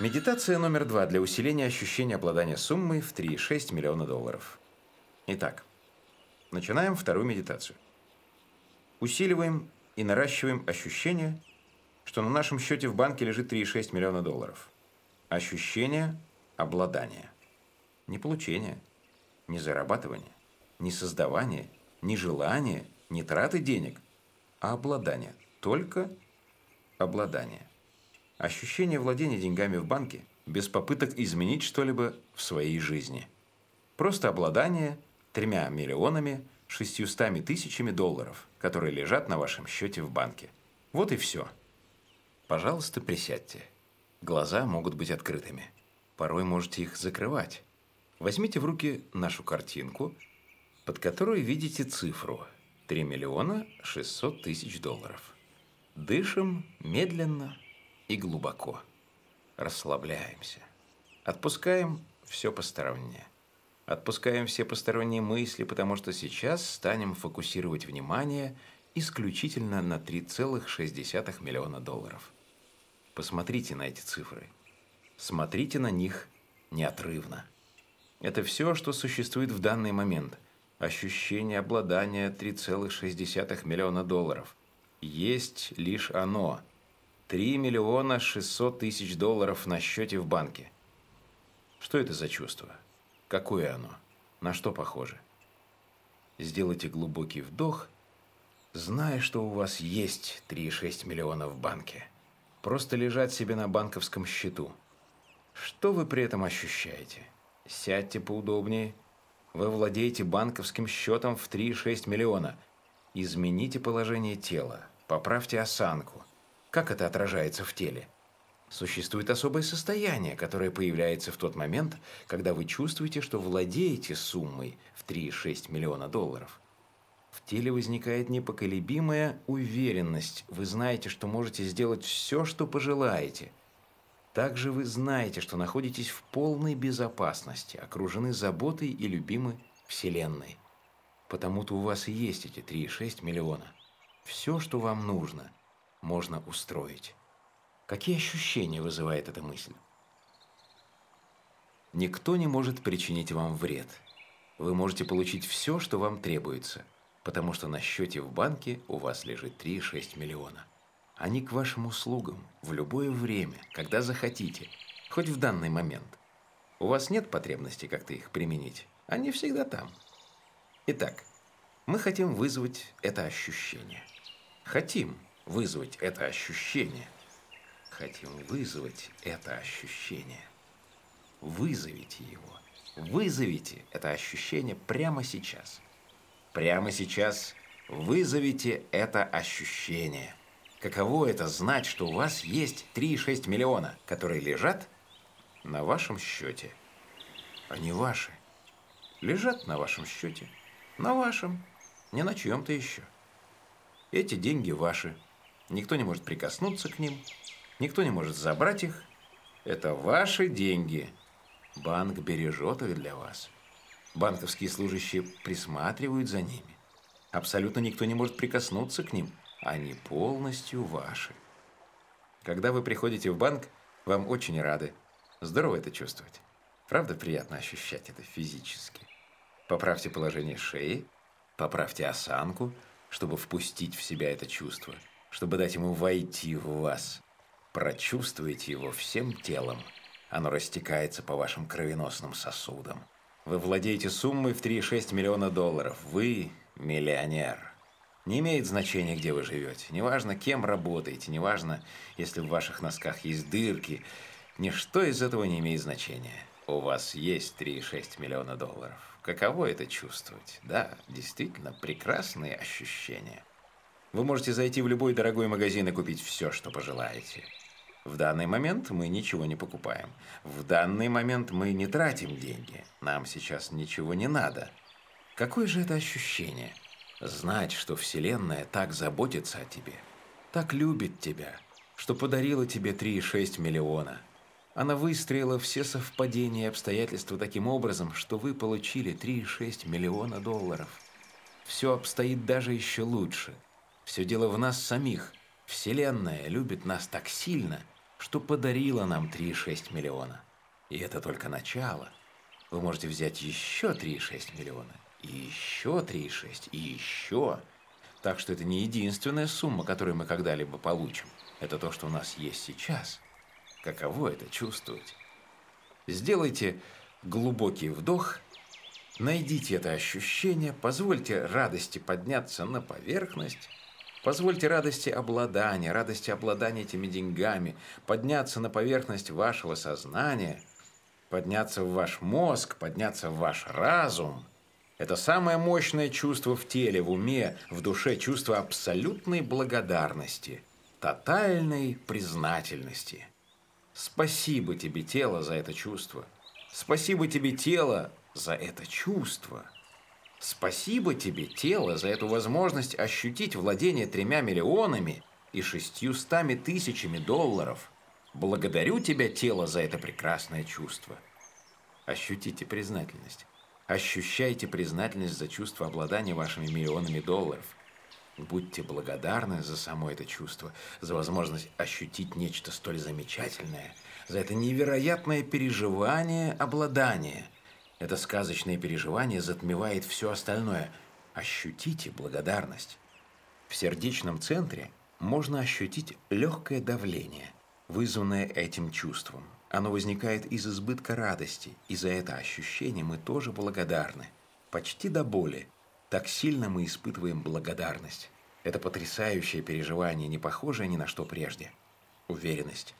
Медитация номер два для усиления ощущения обладания суммой в 3,6 миллиона долларов. Итак, начинаем вторую медитацию. Усиливаем и наращиваем ощущение, что на нашем счете в банке лежит 3,6 миллиона долларов. Ощущение обладания. Не получение, не зарабатывание, не создавание, не желание, не траты денег, а обладание. Только обладание. Ощущение владения деньгами в банке без попыток изменить что-либо в своей жизни. Просто обладание тремя миллионами шестьюстами тысячами долларов, которые лежат на вашем счете в банке. Вот и все. Пожалуйста, присядьте. Глаза могут быть открытыми. Порой можете их закрывать. Возьмите в руки нашу картинку, под которой видите цифру 3 миллиона 600 тысяч долларов. Дышим медленно, и глубоко. Расслабляемся. Отпускаем все постороннее. Отпускаем все посторонние мысли, потому что сейчас станем фокусировать внимание исключительно на 3,6 миллиона долларов. Посмотрите на эти цифры. Смотрите на них неотрывно. Это все, что существует в данный момент. Ощущение обладания 3,6 миллиона долларов. Есть лишь оно – 3 миллиона 600 тысяч долларов на счете в банке. Что это за чувство? Какое оно? На что похоже? Сделайте глубокий вдох, зная, что у вас есть 3,6 миллиона в банке. Просто лежать себе на банковском счету. Что вы при этом ощущаете? Сядьте поудобнее. Вы владеете банковским счетом в 3,6 миллиона. Измените положение тела. Поправьте осанку – как это отражается в теле? Существует особое состояние, которое появляется в тот момент, когда вы чувствуете, что владеете суммой в 3,6 миллиона долларов. В теле возникает непоколебимая уверенность. Вы знаете, что можете сделать все, что пожелаете. Также вы знаете, что находитесь в полной безопасности, окружены заботой и любимы Вселенной. Потому-то у вас и есть эти 3,6 миллиона. Все, что вам нужно – можно устроить. Какие ощущения вызывает эта мысль? Никто не может причинить вам вред. Вы можете получить все, что вам требуется, потому что на счете в банке у вас лежит 3,6 миллиона. Они к вашим услугам в любое время, когда захотите, хоть в данный момент. У вас нет потребности как-то их применить, они всегда там. Итак, мы хотим вызвать это ощущение. Хотим – вызвать это ощущение. Хотим вызвать это ощущение. Вызовите его. Вызовите это ощущение прямо сейчас. Прямо сейчас вызовите это ощущение. Каково это знать, что у вас есть 3,6 миллиона, которые лежат на вашем счете. Они ваши. Лежат на вашем счете. На вашем. Не на чьем-то еще. Эти деньги ваши. Никто не может прикоснуться к ним, никто не может забрать их. Это ваши деньги. Банк бережет их для вас. Банковские служащие присматривают за ними. Абсолютно никто не может прикоснуться к ним. Они полностью ваши. Когда вы приходите в банк, вам очень рады. Здорово это чувствовать. Правда, приятно ощущать это физически. Поправьте положение шеи, поправьте осанку, чтобы впустить в себя это чувство – чтобы дать ему войти в вас. Прочувствуйте его всем телом. Оно растекается по вашим кровеносным сосудам. Вы владеете суммой в 3,6 миллиона долларов. Вы миллионер. Не имеет значения, где вы живете. Неважно, кем работаете. Неважно, если в ваших носках есть дырки. Ничто из этого не имеет значения. У вас есть 3,6 миллиона долларов. Каково это чувствовать? Да, действительно, прекрасные ощущения. Вы можете зайти в любой дорогой магазин и купить все, что пожелаете. В данный момент мы ничего не покупаем. В данный момент мы не тратим деньги. Нам сейчас ничего не надо. Какое же это ощущение? Знать, что Вселенная так заботится о тебе, так любит тебя, что подарила тебе 3,6 миллиона. Она выстроила все совпадения и обстоятельства таким образом, что вы получили 3,6 миллиона долларов. Все обстоит даже еще лучше – все дело в нас самих. Вселенная любит нас так сильно, что подарила нам 3,6 миллиона. И это только начало. Вы можете взять еще 3,6 миллиона, и еще 3,6, и еще. Так что это не единственная сумма, которую мы когда-либо получим. Это то, что у нас есть сейчас. Каково это чувствовать? Сделайте глубокий вдох, найдите это ощущение, позвольте радости подняться на поверхность, позвольте радости обладания, радости обладания этими деньгами подняться на поверхность вашего сознания, подняться в ваш мозг, подняться в ваш разум – это самое мощное чувство в теле, в уме, в душе, чувство абсолютной благодарности, тотальной признательности. Спасибо тебе, тело, за это чувство. Спасибо тебе, тело, за это чувство. Спасибо тебе, тело, за эту возможность ощутить владение тремя миллионами и шестьюстами тысячами долларов. Благодарю тебя, тело, за это прекрасное чувство. Ощутите признательность. Ощущайте признательность за чувство обладания вашими миллионами долларов. Будьте благодарны за само это чувство, за возможность ощутить нечто столь замечательное, за это невероятное переживание обладания. Это сказочное переживание затмевает все остальное. Ощутите благодарность. В сердечном центре можно ощутить легкое давление, вызванное этим чувством. Оно возникает из избытка радости, и за это ощущение мы тоже благодарны. Почти до боли. Так сильно мы испытываем благодарность. Это потрясающее переживание, не похожее ни на что прежде. Уверенность,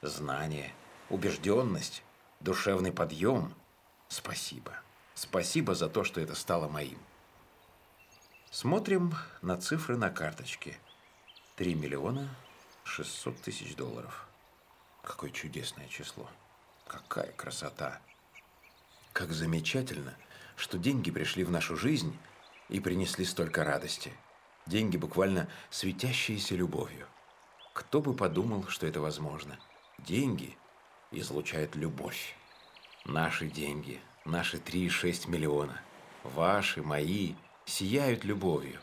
знание, убежденность, душевный подъем. Спасибо. Спасибо за то, что это стало моим. Смотрим на цифры на карточке. 3 миллиона 600 тысяч долларов. Какое чудесное число. Какая красота. Как замечательно, что деньги пришли в нашу жизнь и принесли столько радости. Деньги буквально светящиеся любовью. Кто бы подумал, что это возможно. Деньги излучают любовь. Наши деньги, наши 3,6 миллиона, ваши, мои, сияют любовью.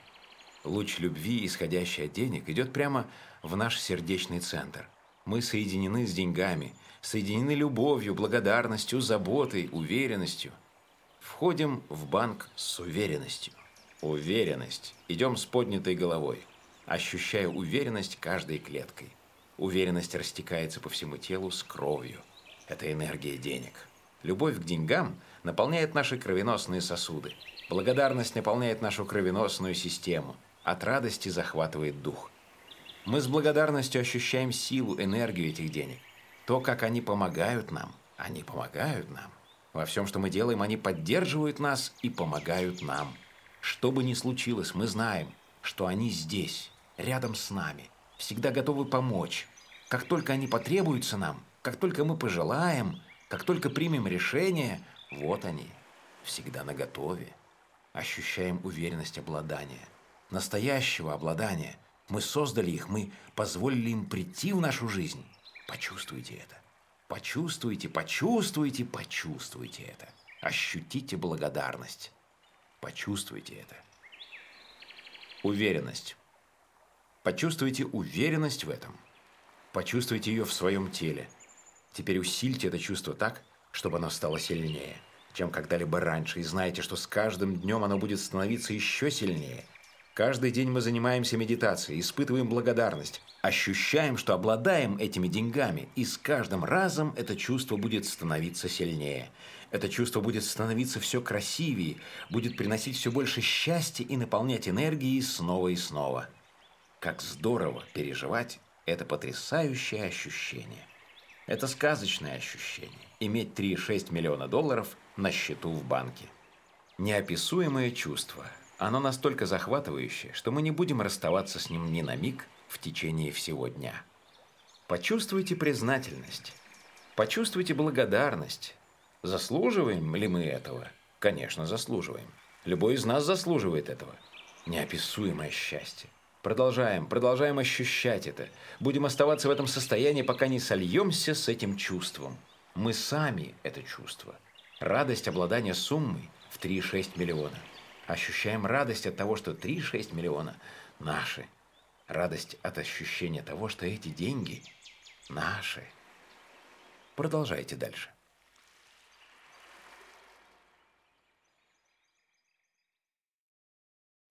Луч любви, исходящий от денег, идет прямо в наш сердечный центр – мы соединены с деньгами, соединены любовью, благодарностью, заботой, уверенностью. Входим в банк с уверенностью. Уверенность. Идем с поднятой головой, ощущая уверенность каждой клеткой. Уверенность растекается по всему телу с кровью. Это энергия денег. Любовь к деньгам наполняет наши кровеносные сосуды. Благодарность наполняет нашу кровеносную систему. От радости захватывает дух. Мы с благодарностью ощущаем силу, энергию этих денег. То, как они помогают нам. Они помогают нам. Во всем, что мы делаем, они поддерживают нас и помогают нам. Что бы ни случилось, мы знаем, что они здесь, рядом с нами, всегда готовы помочь. Как только они потребуются нам, как только мы пожелаем, как только примем решение, вот они, всегда наготове. Ощущаем уверенность обладания, настоящего обладания – мы создали их, мы позволили им прийти в нашу жизнь. Почувствуйте это. Почувствуйте, почувствуйте, почувствуйте это. Ощутите благодарность. Почувствуйте это. Уверенность. Почувствуйте уверенность в этом. Почувствуйте ее в своем теле. Теперь усильте это чувство так, чтобы оно стало сильнее, чем когда-либо раньше, и знаете, что с каждым днем оно будет становиться еще сильнее – Каждый день мы занимаемся медитацией, испытываем благодарность, ощущаем, что обладаем этими деньгами, и с каждым разом это чувство будет становиться сильнее. Это чувство будет становиться все красивее, будет приносить все больше счастья и наполнять энергией снова и снова. Как здорово переживать это потрясающее ощущение. Это сказочное ощущение – иметь 3,6 миллиона долларов на счету в банке. Неописуемое чувство – оно настолько захватывающее, что мы не будем расставаться с ним ни на миг в течение всего дня. Почувствуйте признательность. Почувствуйте благодарность. Заслуживаем ли мы этого? Конечно, заслуживаем. Любой из нас заслуживает этого. Неописуемое счастье. Продолжаем, продолжаем ощущать это. Будем оставаться в этом состоянии, пока не сольемся с этим чувством. Мы сами это чувство. Радость обладания суммой в 3,6 миллиона – Ощущаем радость от того, что 3,6 миллиона наши. Радость от ощущения того, что эти деньги Наши. Продолжайте дальше.